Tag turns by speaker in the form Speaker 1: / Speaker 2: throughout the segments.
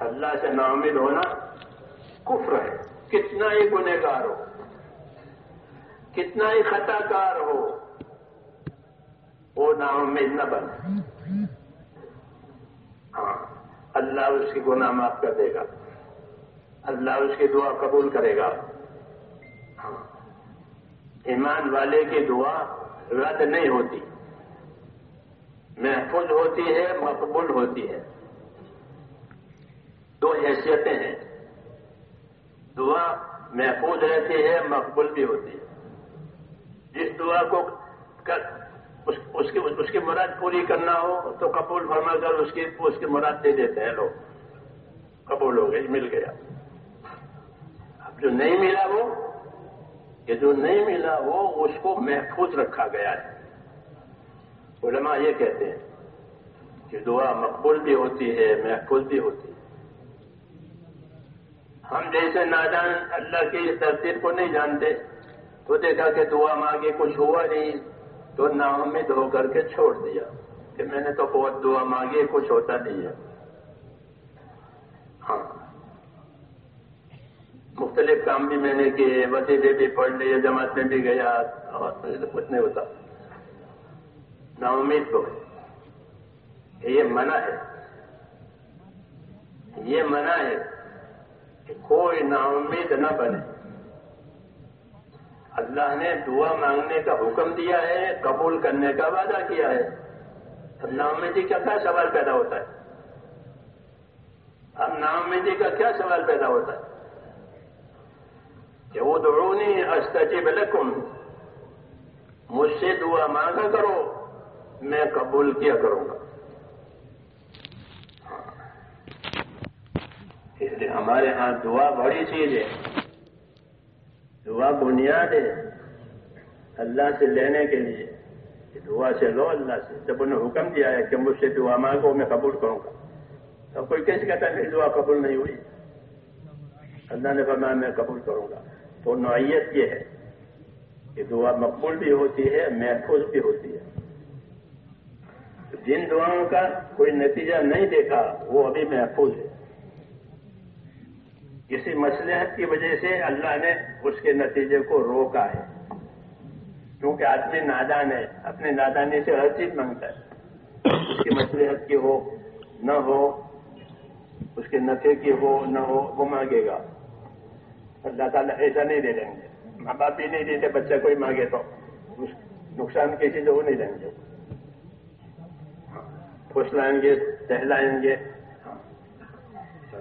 Speaker 1: اللہ سے نامد ہونا کفر ہے۔ کتنا ہی گنہگار ہو۔ کتنا ہی خطا کار ہو۔ وہ نامد نہ بنے ہاں اللہ اس کی گناہ معاف کر دے گا۔ اللہ اس کی دعا قبول کرے گا۔ ہاں ایمان والے کی دعا رد نہیں ہوتی۔ محفوظ ہوتی ہے، مقبول ہوتی ہے۔ دو حیثیتیں ہیں۔ دعا محفوظ رہتی ہے، مقبول بھی ہوتی ہے۔ جس دعا کو اس کی اس کی مراد پوری کرنا ہو تو قبول فرما کر اس کی اس کی مراد دے دیتے ہیں لوگ۔ قبول ہو گئی مل گیا۔ اب جو نہیں ملا وہ کہ جو نہیں ملا وہ، اس کو محفوظ رکھا گیا ہے۔ علماء یہ کہتے ہیں کہ دعا مقبول بھی ہوتی ہے، محفوظ بھی ہوتی ہے۔ ہم جیسے نادان اللہ کی ترتیب کو نہیں جانتے۔ تو دیکھا کہ دعا مانگے، کچھ ہوا نہیں، تو نا ہو کر کے چھوڑ دیا کہ میں نے تو بہت دعا مانگی کچھ ہوتا نہیں ہے۔ ہاں۔ مختلف کام بھی میں نے کیے، وسیلے بھی پڑھ لیے، جماعت میں بھی گیا، اور کچھ نہیں ہوتا۔ نا امید تو یہ منع ہے۔ یہ منع ہے۔ کہ کوئی نا امید نہ بنے۔ اللہ نے دعا مانگنے کا حکم دیا ہے، قبول کرنے کا وعدہ کیا ہے۔ اب نا امیدی کا کیا سوال پیدا ہوتا ہے؟ اب نا امیدی کا کیا سوال پیدا ہوتا ہے؟ کہ وہ دوڑونی استجب لکم، مجھ سے دعا مانگا کرو، میں قبول کیا کروں گا۔ اس لیے ہمارے ہاں دعا بڑی چیز ہے۔ دعا بنیاد ہے اللہ سے لینے کے لیے۔ دعا سے لو اللہ سے۔ جب انہوں نے حکم دیا ہے کہ مجھ سے دعا مانگو، میں قبول کروں گا۔ تو کوئی کیسے کہتا ہے دعا قبول نہیں ہوئی۔ اللہ نے فرمایا، میں قبول کروں گا۔ تو نوعیت یہ ہے کہ دعا مقبول بھی ہوتی ہے، محفوظ بھی ہوتی ہے۔ جن دعاؤں کا کوئی نتیجہ نہیں دیکھا، وہ ابھی محفوظ ہے۔ کسی مسلحت کی وجہ سے اللہ نے اس کے نتیجے کو روکا ہے۔ کیونکہ آدمی نادان ہے، اپنے نادانی سے ہر چیز مانگتا ہے۔ اس کی مسلحت کی ہو، نہ ہو، اس کے نفے کی ہو، نہ ہو، وہ مانگے گا۔ اللہ تعالیٰ ایسا نہیں دے دیں گے۔ ماں باپ بھی نہیں دیتے، بچہ کوئی مانگے تو نقصان کی چیز وہ نہیں دیں گے۔ ہاں، خوش لائیں گے ٹہلائیں گے۔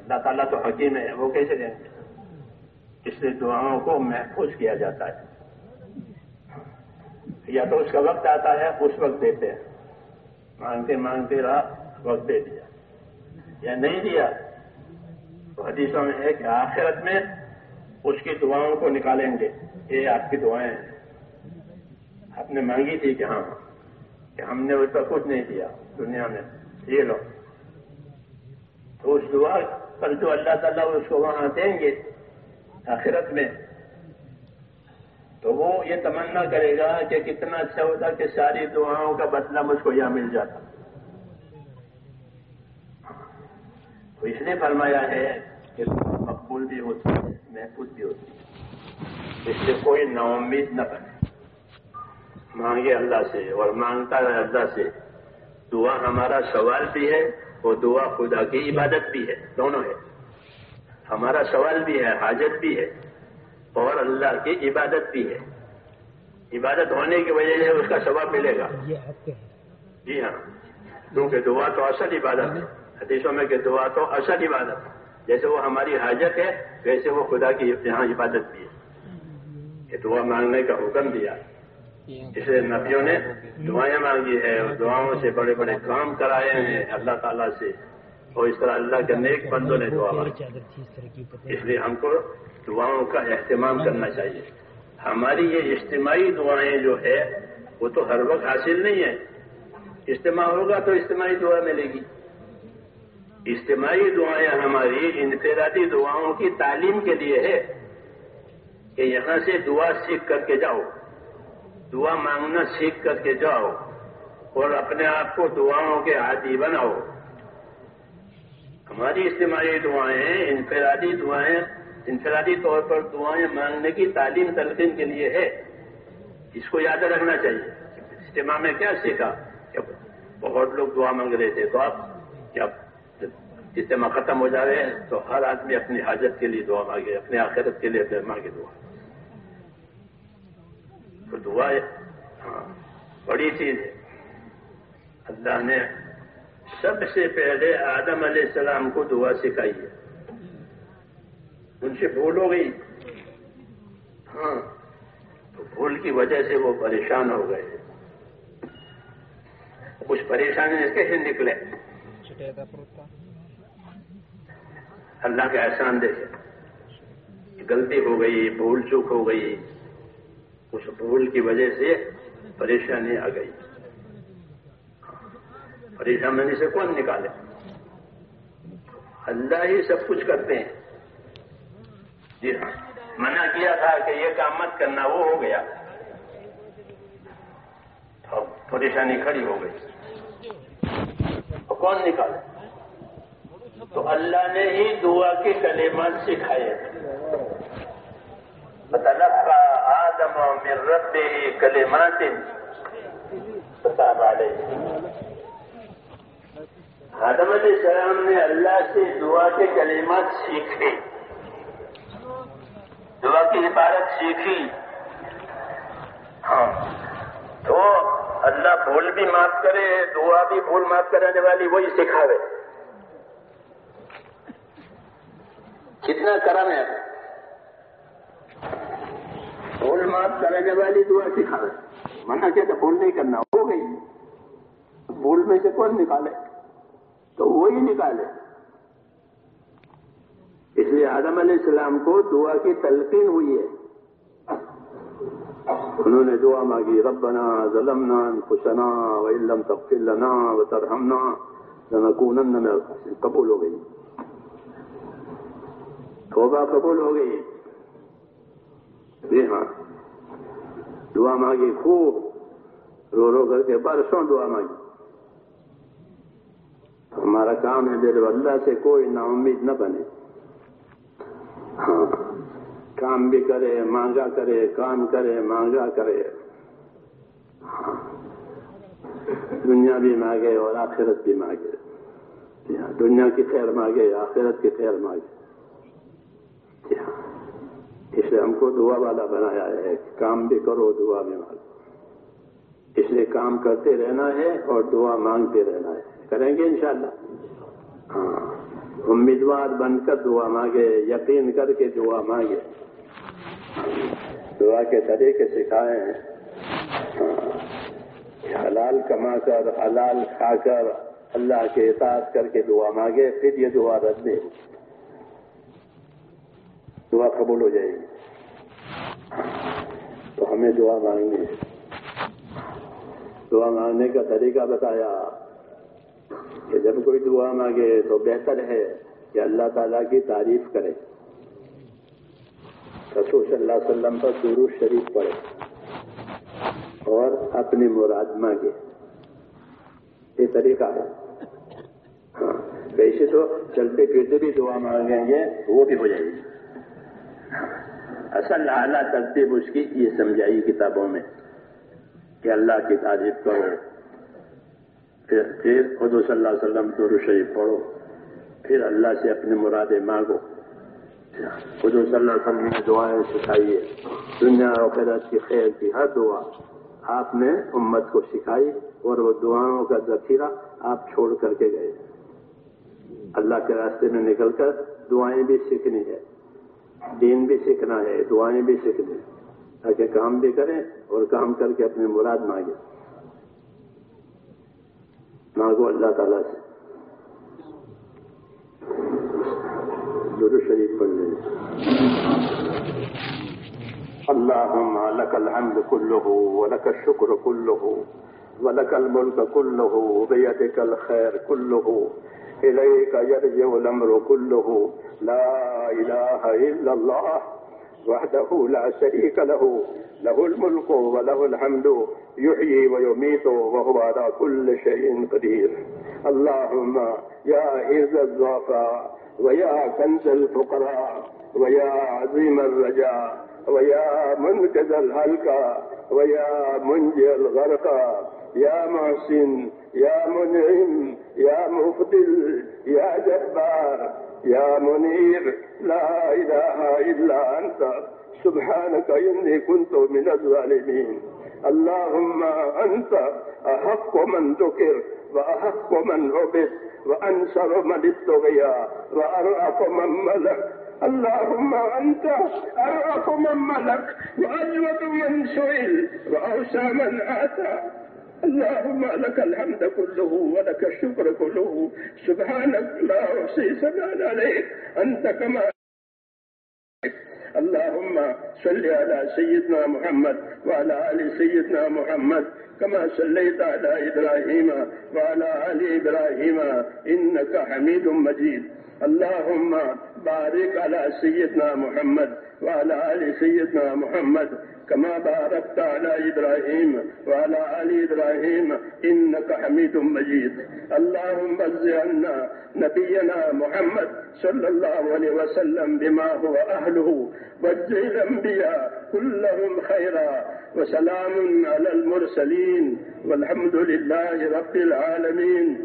Speaker 1: اللہ تعالیٰ تو حکیم ہے، وہ کیسے دیں گے؟ اس لیے دعاؤں کو محفوظ کیا جاتا ہے۔ یا تو اس کا وقت آتا ہے، اس وقت دیتے ہیں۔ مانگتے مانگتے رہا وقت دے دیا۔ یا نہیں دیا، تو حدیثوں میں ہے کہ آخرت میں اس کی دعاؤں کو نکالیں گے۔ یہ آپ کی دعائیں ہیں۔ آپ نے مانگی تھی کہ ہاں کہ ہم نے اس پر کچھ نہیں دیا دنیا میں۔ یہ لو۔ تو اس دعا پر جو اللہ تعالیٰ اس کو وہاں دیں گے آخرت میں، تو وہ یہ تمنا کرے گا کہ کتنا اچھا ہوتا کہ ساری دعاؤں کا بدلہ مجھ کو یہاں مل جاتا۔ تو اس لیے فرمایا ہے کہ مقبول بھی ہوتی ہے، محفوظ بھی ہوتی ہے۔ اس سے کوئی نا امید نہ بنے۔ مانگے اللہ سے اور مانگتا ہے اللہ سے۔ دعا ہمارا سوال بھی ہے اور دعا خدا کی عبادت بھی ہے دونوں ہے۔ ہمارا سوال بھی ہے حاجت بھی ہے اور اللہ کی عبادت بھی ہے۔ عبادت ہونے کی وجہ سے اس کا ثواب ملے گا۔ جی ہاں۔ کیونکہ دعا تو اصل عبادت ہے۔ حدیثوں میں کہ دعا تو اصل عبادت ہے۔ جیسے وہ ہماری حاجت ہے ویسے وہ خدا کی یہاں عبادت بھی ہے۔ کہ دعا مانگنے کا حکم دیا۔ اس لیے نبیوں نے دعائیں مانگی ہے اور دعاؤں سے بڑے بڑے کام کرائے ہیں اللہ تعالیٰ سے اور اس طرح اللہ کے نیک بندوں نے دعا مانگی۔ اس لیے ہم کو دعاؤں کا اہتمام کرنا چاہیے۔ ہماری یہ اجتماعی دعائیں جو ہے، وہ تو ہر وقت حاصل نہیں ہے اجتماع ہوگا تو اجتماعی دعا ملے گی۔ اجتماعی دعائیں ہماری انفرادی دعاؤں کی تعلیم کے لیے ہے کہ یہاں سے دعا سیکھ کر کے جاؤ۔ دعا مانگنا سیکھ کر کے جاؤ اور اپنے آپ کو دعاؤں کے عادی بناؤ۔ ہماری اجتماعی دعائیں، انفرادی دعائیں، انفرادی طور پر دعائیں مانگنے کی تعلیم تلقین کے لیے ہے۔ اس کو یاد رکھنا چاہیے اجتماع میں کیا سیکھا؟ کہ بہت لوگ دعا مانگ رہے تھے تو آپ کیا اجتماع ختم ہو جا رہے ہیں تو ہر آدمی اپنی حاجت کے لیے دعا مانگے اپنے آخرت کے لیے اپنے مانگے۔ دعا دعا ہاں بڑی چیز ہے اللہ نے سب سے پہلے آدم علیہ السلام کو دعا سکھائی ہے۔ ان سے بھول ہو گئی۔ ہاں تو بھول کی وجہ سے وہ پریشان ہو گئے۔ کچھ پریشانی کیسے نکلے۔ اللہ کا احسان دیکھے۔ غلطی ہو گئی، بھول چوک ہو گئی۔ اس بھول کی وجہ سے پریشانی آ گئی۔ پریشانی سے کون نکالے؟ اللہ ہی سب کچھ کرتے ہیں۔ جی ہاں۔ منع کیا تھا کہ یہ کام مت کرنا، وہ ہو گیا۔ پریشانی کھڑی ہو گئی۔ تو کون نکالے؟ تو اللہ نے ہی دعا کے کلمات سکھائے۔ کا آدم من رب کلمات آدم علیہ السلام نے اللہ سے دعا کے کلمات سیکھے. دعا کی عبارت سیکھی. ہاں. تو اللہ بھول بھی معاف کرے، دعا بھی بھول معاف کرانے والی وہی سکھاوے. کتنا کرم ہے؟ بھول معاف کرانے والی دعا سکھاوے منع کیا تو بھول نہیں کرنا، ہو گئی۔ بھول میں سے کون نکالے؟ تو وہی وہ نکالے۔ اس لیے آدم علیہ السلام کو دعا کی تلقین ہوئی ہے۔ انہوں نے دعا مانگی، ربنا ظلمنا انفسنا وإن تغفر لنا وترحمنا لنكونن من الخاسرين قبول ہو گئی۔ توبہ قبول ہو گئی۔ جی ہاں۔ دعا مانگی، خوب۔ رو رو کر کے برسوں دعا مانگی۔ ہمارا کام ہے میرے اللہ سے کوئی نا امید نہ بنے۔ ہاں۔ کام بھی کرے، مانگا کرے، کام کرے، مانگا کرے۔ ہاں۔ دنیا بھی مانگے اور آخرت بھی مانگے۔ جی ہاں، دنیا کی خیر مانگے، آخرت کی خیر مانگے۔ جی ہاں۔ اس لیے ہم کو دعا والا بنایا ہے کام بھی کرو، دعا بھی مانگو۔ اس لیے کام کرتے رہنا ہے اور دعا مانگتے رہنا ہے۔ کریں گے انشاءاللہ؟ ہاں۔ امیدوار بن کر دعا مانگے، یقین کر کے دعا مانگے۔ دعا کے طریقے سکھائے ہیں۔ ہاں۔ حلال کما کر، حلال کھا کر، اللہ کے اطاعت کر کے دعا مانگے، پھر یہ دعا رد دے دعا قبول ہو جائے گی۔ تو ہمیں دعا مانگنی ہے۔ دعا مانگنے کا طریقہ بتایا کہ جب کوئی دعا مانگے تو بہتر ہے کہ اللہ تعالیٰ کی تعریف کرے۔ رسول صلی اللہ علیہ وسلم پر درو شریف پڑھے اور اپنی مراد مانگے۔ یہ طریقہ ہے۔ ہاں، ویسے تو چلتے پھرتے بھی دعا مانگیں گے، وہ بھی ہو جائے گی۔ اصل اعلیٰ ترتیب اس کی یہ سمجھائی کتابوں میں کہ اللہ کی تعریف کرو، پھر پھر خود صلی اللہ علیہ وسلم تو شریف پڑھو، پھر اللہ سے اپنی مرادیں مانگو۔ خود صلی اللہ علیہ وسلم نے دعائیں سکھائی ہے۔ دنیا وغیرہ کی خیر کی ہر دعا آپ نے امت کو سکھائی اور وہ دعاؤں کا ذخیرہ آپ چھوڑ کر کے گئے۔ اللہ کے راستے میں نکل کر دعائیں بھی سیکھنی ہے۔ دین بھی سیکھنا ہے، دعائیں بھی سیکھنی تاکہ کام بھی کریں اور کام کر کے اپنی مراد مانگے مانگو اللہ تعالیٰ سے۔ شریف پڑھ لیں اللهم لك الحمد كله ولك الشكر كله ولك الملك كله بيدك الخير كله إليك يرجع الأمر كله لا إله إلا الله وحده لا شريك له. له الملك وله الحمد. يحيي ويميت وهو على كل شيء قدير. اللهم يا عز الضعفاء ويا كنز الفقراء ويا عظيم الرجاء ويا منقذ الهلكى ويا منجي الغرقى يا محسن يا منعم يا مفضل يا جبار يا منير لا إله إلا أنت. سبحانك إني كنت من الظالمين. اللهم أنت أحق من ذكر وأحق من عبد وأنصر من ابتغي وأرأف من ملك. اللهم أنت أرأف من ملك وأجود من سئل وأوسى من آتى. اللهم لك الحمد كله ولك الشكر كله. سبحانك لا أحصي ثناء عليك. أنت كما اللهم صل على سيدنا محمد وعلى آل سيدنا محمد كما صليت على إبراهيم وعلى آل إبراهيم إنك حميد مجيد. اللهم بارك على سيدنا محمد وعلى آل سيدنا محمد كما باركت على إبراهيم وعلى آل إبراهيم إنك حميد مجيد. اللهم عنا نبينا محمد صلى الله عليه وسلم بما هو أهله واجزي الأنبياء كلهم خيرا وسلام على المرسلين والحمد لله رب العالمين.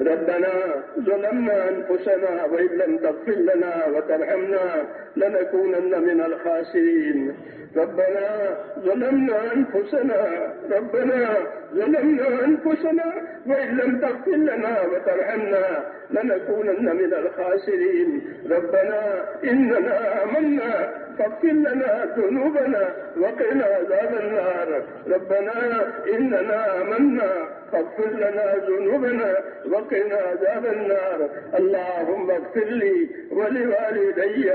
Speaker 1: ربنا ظلمنا أنفسنا وإن لم تغفر لنا وترحمنا لنكونن من الخاسرين. ربنا ظلمنا أنفسنا ربنا ظلمنا أنفسنا وإن لم تغفر لنا وترحمنا لنكونن من الخاسرين. ربنا إننا آمنا فاغفر لنا ذنوبنا وقنا عذاب النار. ربنا إننا آمنا فاغفر لنا ذنوبنا وقنا عذاب النار. اللهم اغفر لي ولوالدي.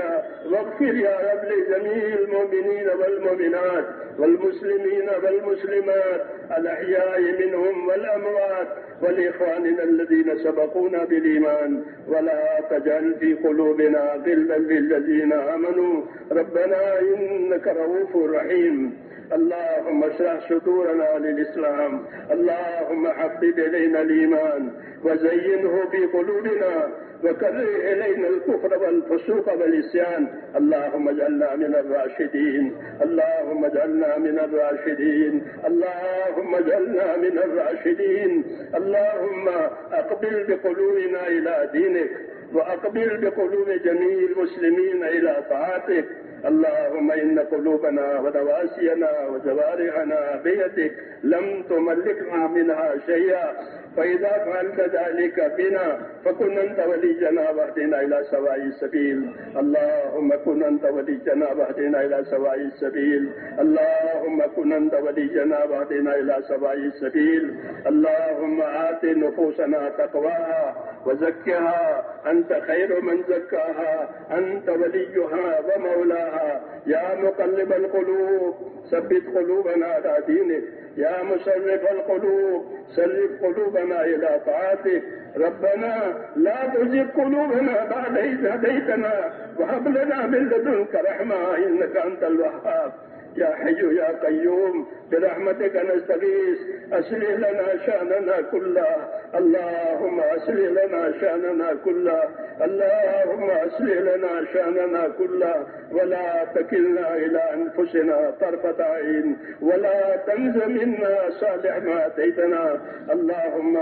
Speaker 1: واغفر يا رب لجميع المؤمنين والمؤمنات والمسلمين والمسلمات الأحياء منهم والأموات ولإخواننا الذين سبقونا بالإيمان. ولا تجعل في قلوبنا غلا للذين آمنوا. ربنا إنك رؤوف رحيم. اللهم اشرح صدورنا للإسلام اللهم حبب إلينا الإيمان وزينه في قلوبنا وكره إلينا الكفر والفسوق والإسيان اللهم اجعلنا من الراشدين اللهم اجعلنا من الراشدين اللهم اجعلنا من الراشدين. اللهم أقبل بقلوبنا إلى دينك وأقبل بقلوب جميع المسلمين إلى طاعتك. اللهم إن قلوبنا ودواسينا وجوارحنا بيدك لم تملكنا منها شيئا. فإذا فعلت ذلك بنا فكن أنت ولينا واهدنا إلى سواء السبيل. اللهم كن أنت ولينا واهدنا إلى سواء السبيل. اللهم كن أنت ولينا واهدنا إلى سواء السبيل. اللهم آت نفوسنا تقواها. وزكها أنت خير من زكاها أنت وليها ومولاها. يا مقلب القلوب ثبت قلوبنا على دينك. يا مصرف القلوب سلف قلوبنا إلى طاعتك. ربنا لا تزغ قلوبنا بعد إذ هديتنا. وهب لنا من لدنك رحمة إنك أنت الوهاب. يا حي يا قيوم برحمتك نستغيث. أصلح لنا شأننا كله. اللهم أصلح لنا شأننا كله. اللهم أصلح لنا شأننا كله. ولا تكلنا إلى أنفسنا طرفة عين. ولا تنز منا صالح ما أتيتنا. اللهم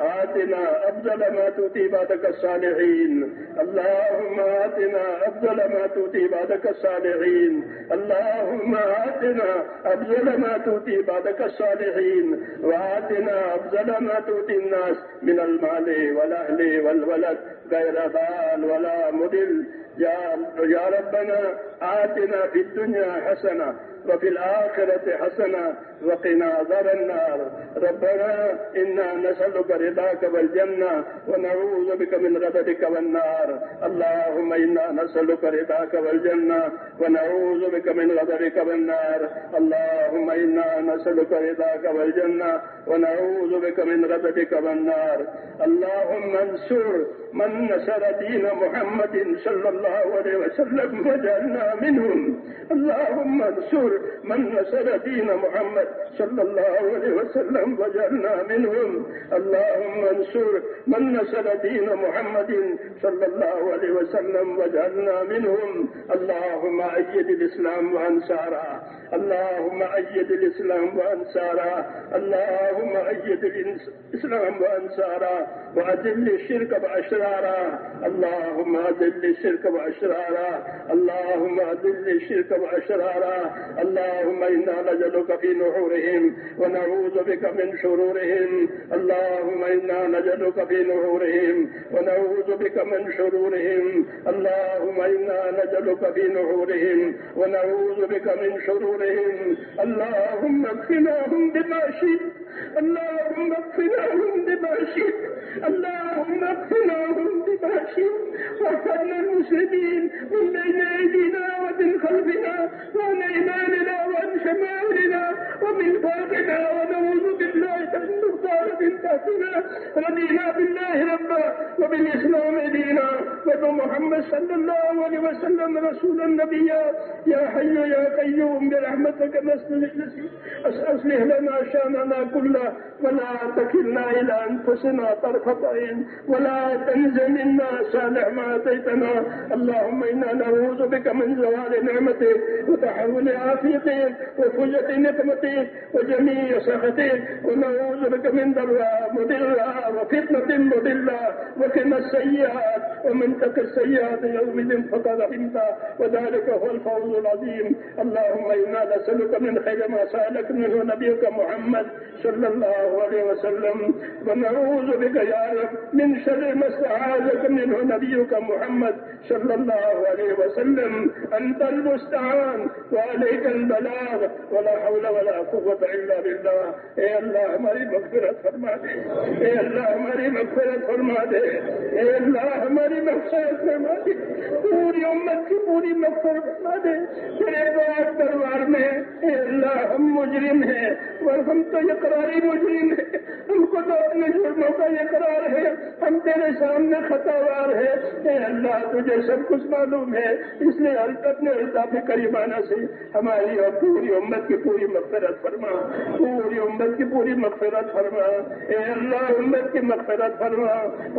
Speaker 1: آتنا أفضل ما تؤتي بعدك الصالحين. اللهم آتنا أفضل ما تؤتي بعدك الصالحين. اللهم آتنا أفضل ما تؤتي بعدك الصالحين وآتنا أفضل ما تؤتي الناس من المال والأهل والولد غير ضال ولا مدل يا ربنا آتنا في الدنيا حسنة وفي الآخرة حسنة وقنا عذاب النار. ربنا إنا نسألك رضاك والجنة ونعوذ بك من غضبك والنار. اللهم إنا نسألك رضاك والجنة ونعوذ بك من غضبك والنار. اللهم إنا نسألك رضاك والجنة ونعوذ بك من غضبك والنار. اللهم انصر من نصر دين محمد صلى الله عليه وسلم وجعلنا منهم. اللهم انصر من نصر دين محمد صلى الله عليه وسلم واجعلنا منهم. اللهم انصر من نصر دين محمد صلى الله عليه وسلم واجعلنا منهم. اللهم أيد الإسلام وأنصاره اللهم أيد الإسلام وأنصاره. اللهم أيد الإسلام وأنصاره. وأذل الشرك وأشراره. اللهم أذل الشرك وأشراره. اللهم أذل الشرك وأشراره. اللهم إنا نجدك في نحورهم ونعوذ بك من شرورهم. اللهم إنا نجدك في نحورهم ونعوذ بك من شرورهم. اللهم إنا نجدك في نحورهم ونعوذ بك من شرورهم. اللهم اكفناهم بما شئت اللهم اكفناهم بما شئت اللهم اكفناهم بما شئت واحفظنا المسلمين من بين أيدينا ومن خلفنا وعن إيماننا وعن شمالنا ومن فوقنا ونعوذ نختار تحتنا رضينا بالله ربا وبالإسلام دينا. وبمحمد صلى الله عليه وسلم رسولا نبيا يا حي يا قيوم برحمتك نستغيث أصلح لنا شأننا كله ولا تكلنا إلى أنفسنا طرفة عين ولا تنز منا صالح ما اتيتنا اللهم إنا نعوذ بك من زوال نعمتك وتحول عافيتك وفجة نقمتك وجميع سخطك ونعوذ بك من ضراء مضلة وفتنة مضلة وقنا السيئات ومن تك السيئات يومئذ فقد رحمت وذلك هو الفوز العظيم. اللهم إنا نسألك من خير ما سألك منه نبيك محمد صلى الله عليه وسلم. ونعوذ بك يا رب من شر ما استعاذك منه نبيك محمد صلى الله عليه وسلم. أنت المستعان وعليك البلاغ. ولا حول ولا قوة إلا بالله. اے اللہ ہماری مغفرت فرما اے اللہ ہماری مغفرت فرما دے۔ اے اللہ ہماری مغفرت فرما دے۔ پوری امت کی پوری مغفرت فرما دے۔ تیرے پاک دربار میں اے اللہ ہم مجرم ہیں اور ہم تو اقراری مجرم ہیں۔ ہم کو تو اپنے جرموں کا اقرار ہے۔ ہم تیرے سامنے خطاوار ہے اے اللہ تجھے سب کچھ معلوم ہے۔ اس لیے اپنے الطاف کریمانہ سے ہماری اور پوری امت کی پوری مغفرت فرما۔ پوری امت کی پوری مغفرت فرما۔ اے اللہ امت کی مغفرت فرما،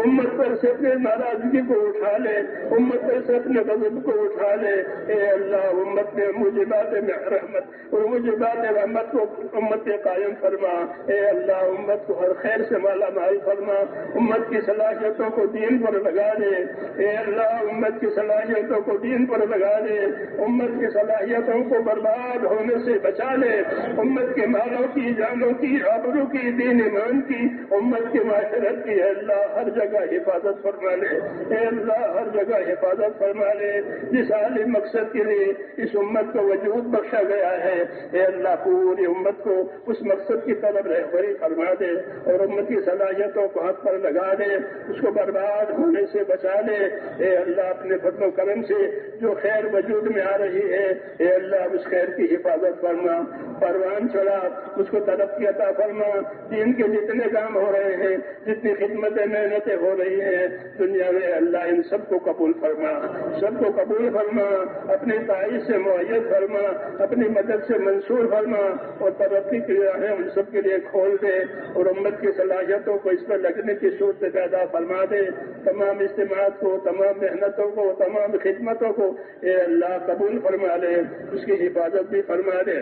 Speaker 1: امت پر سے اپنے ناراضگی کو اٹھا لے، امت پر سے اپنے غضب کو اٹھا لے۔ اے اللہ، امت میں مجھے بات میں رحمت، اور مجھے بات رحمت کو امت قائم فرما۔ اے اللہ، امت کو ہر خیر سے مالا مال فرما۔ امت کی صلاحیتوں کو دین پر لگا دے اے اللہ، امت کی صلاحیتوں کو دین پر لگا دے امت کی صلاحیتوں کو برباد ہونے سے بچا لے۔ امت کے مالوں کی، جانوں کی آبروں کی، دین ایمان کی امت کی معاشرت کی اللہ ہر جگہ حفاظت فرما لے۔ اے اللہ ہر جگہ حفاظت فرما لے۔ جس عالی مقصد کے لیے اس امت کو وجود بخشا گیا ہے، اے اللہ پوری امت کو اس مقصد کی طرف رہبری فرما دے اور امت کی صلاحیتوں کو ہاتھ پر لگا دے، اس کو برباد ہونے سے بچا لے۔ اے اللہ اپنے فضل و کرم سے جو خیر وجود میں آ رہی ہے، اے اللہ اس خیر کی حفاظت فرما۔ پروان چڑھا، اس کو ترقی عطا فرما۔ دین کے جتنے کام ہو رہے ہیں، جتنی خدمتیں محنتیں ہو رہی ہیں، دنیا میں اللہ ان سب کو قبول فرما، سب کو قبول فرما، اپنی تعریف سے معیت فرما، اپنی مدد سے منصور فرما اور ترقی کی راہیں ان سب کے لیے کھول دے اور امت کی صلاحیتوں کو اس پر لگنے کی صورت پیدا فرما دے۔ تمام اجتماعات کو، تمام محنتوں کو، تمام خدمتوں کو اے اللہ قبول فرما لے، اس کی حفاظت بھی فرما دے۔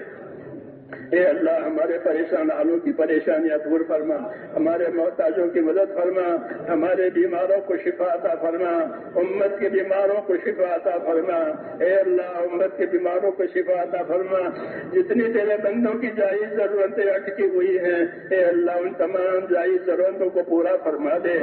Speaker 1: اے اللہ، ہمارے پریشان حالوں کی پریشانیاں دور فرما، ہمارے محتاجوں کی مدد فرما، ہمارے بیماروں کو شفا عطا فرما، امت کے بیماروں کو شفا عطا فرما۔ اے اللہ، امت کے بیماروں کو شفا عطا فرما۔ جتنی تیرے بندوں کی جائز ضرورتیں اٹکی ہوئی ہیں، اے اللہ، ان تمام جائز ضرورتوں کو پورا فرما دے۔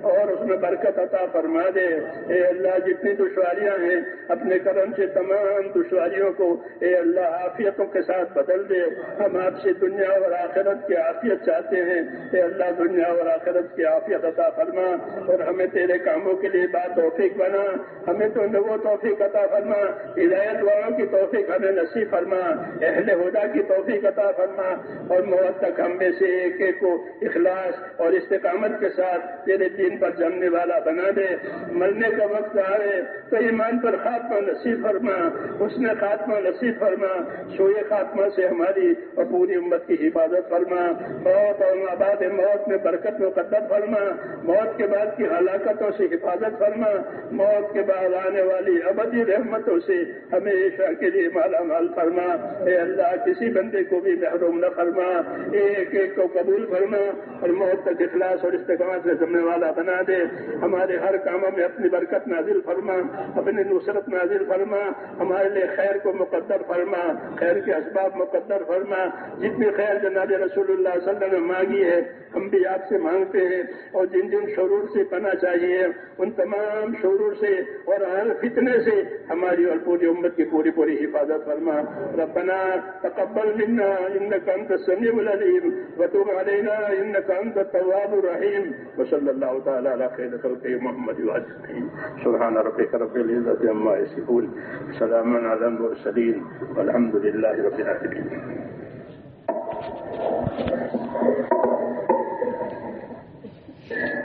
Speaker 1: اور اس میں برکت عطا فرما دے۔ اے اللہ، جتنی دشواریاں ہیں، اپنے کرم سے تمام دشواریوں کو، اے اللہ، عافیتوں کے ساتھ بدل دے۔ ہم آپ سے دنیا اور آخرت کی عافیت چاہتے ہیں۔ اے اللہ، دنیا اور آخرت کی عافیت عطا فرما اور ہمیں تیرے کاموں کے لیے بات توفیق بنا۔ ہمیں تو وہ توفیق عطا فرما، ہدایت والوں کی توفیق ہمیں نصیب فرما، اہل ہدا کی توفیق عطا فرما اور موت تک ہم میں سے ایک ایک کو اخلاص اور استقامت کے ساتھ تیرے دین پر جمنے والا بنا دے۔ مرنے کا وقت آئے تو ایمان پر خاتمہ نصیب فرما اس نے خاتمہ نصیب فرما۔ سوئے خاتمہ سے ہمارے ہماری اور پوری امت کی حفاظت فرما۔ موت اور آباد موت میں برکت مقدر فرما۔ موت کے بعد کی ہلاکتوں سے حفاظت فرما۔ موت کے بعد آنے والی ابدی رحمتوں سے ہمیشہ کے لیے مالا مال فرما۔ اے اللہ، کسی بندے کو بھی محروم نہ فرما۔ ایک ایک کو قبول فرما۔ اور موت تک اخلاص اور استقامت سے جمنے والا بنا دے۔ ہمارے ہر کاموں میں اپنی برکت نازل فرما۔ اپنی نصرت نازل فرما۔ ہمارے لیے خیر کو مقدر فرما۔ خیر کے اسباب مقدر فرما جتنی خیر جناب رسول اللہ صلی اللہ علیہ وسلم نے مانگی ہے، ہم بھی آپ سے مانگتے ہیں۔ اور جن جن شرور سے پنا چاہیے ان تمام شرور سے اور ہر فتنے سے ہماری اور پوری امت کی پوری پوری حفاظت فرما۔ ربنا تقبل منا انك انت السميع العليم وتب علينا انك انت التواب الرحيم وصلى الله تعالى على خير خلقه محمد واجمعين سبحان ربك رب العزه عما يصفون سلام على المرسلين والحمد لله رب العالمين Thank you.